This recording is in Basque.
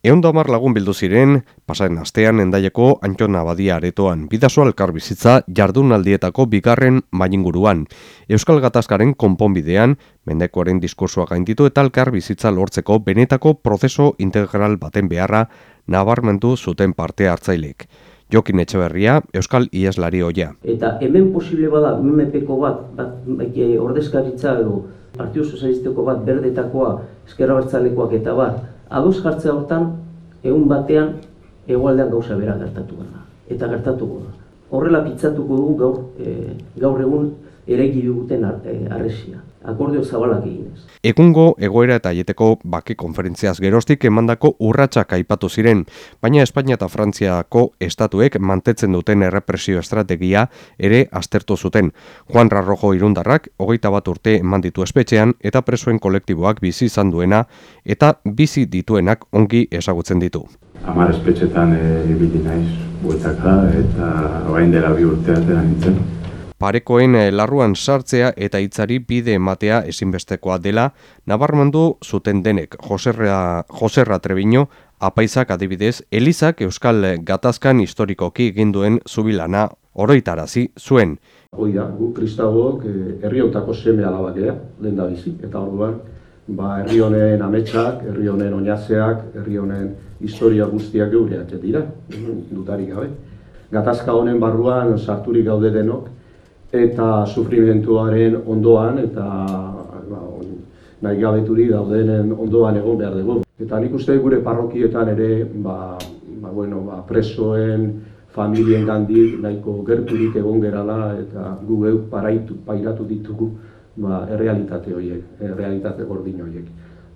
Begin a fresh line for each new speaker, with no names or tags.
Egun damar lagun bildu ziren, pasaren astean endaieko Antion Abadia aretoan, bidazo alkar bizitza jardunaldietako bigarren maininguruan. Euskal Gatazkaren konponbidean, mendekoaren diskursua gainditu eta alkar bizitza lortzeko benetako prozeso integral baten beharra nabarmentu zuten parte hartzailek. Jokin Etxeberria, Euskal Ieslari Oia.
Eta hemen posible bada MMPko bat, bat e, ordezkaritza edo Partio Sozialisteko bat berdetakoa, eskerra bertzalekoak eta bat, ados jartzea hortan, egun batean, egualdean gauza bera gertatu da. Eta gertatuko da. Horrela pitzatuko dugu gaur, e, gaur egun eregi duguten e, arresia. Akordio zabalak eginez.
Egungo egoera eta aieteko bake konferentziaz geroztik emandako urratsak aipatu ziren, baina Espainia eta Frantziako estatuek mantetzen duten errepresio estrategia ere aztertu zuten. Juan Rarrojo irundarrak, hogeita bat urte eman ditu espetxean eta presoen kolektiboak bizi izan duena eta bizi dituenak ongi ezagutzen ditu.
Amar espetxetan ibili naiz bueltaka eta orain dela bi urteatzen nintzen
parekoen eh, larruan sartzea eta hitzari bide ematea ezinbestekoa dela, nabarmendu zuten denek Joserra, Joserra Trebino, apaizak adibidez, Elizak Euskal Gatazkan historikoki egin duen zubilana oroitarazi zuen.
Hoi da, gu kristagoak eh, herri hautako seme alabakea, lehen da bizi, eta orduan, ba, herri honen ametsak, herri honen oinazeak, herri honen historia guztiak geureak dira, dutarik gabe. Gatazka honen barruan sarturik gaude denok, eta sufrimentuaren ondoan eta ba, nahi gabeturi daudenen ondoan egon behar dugu. Eta nik uste gure parrokietan ere ba, ba, bueno, ba, presoen, familien gandik nahiko gerturik egon gerala eta gu paraitu, pairatu ditugu ba, errealitate horiek, errealitate gordin horiek.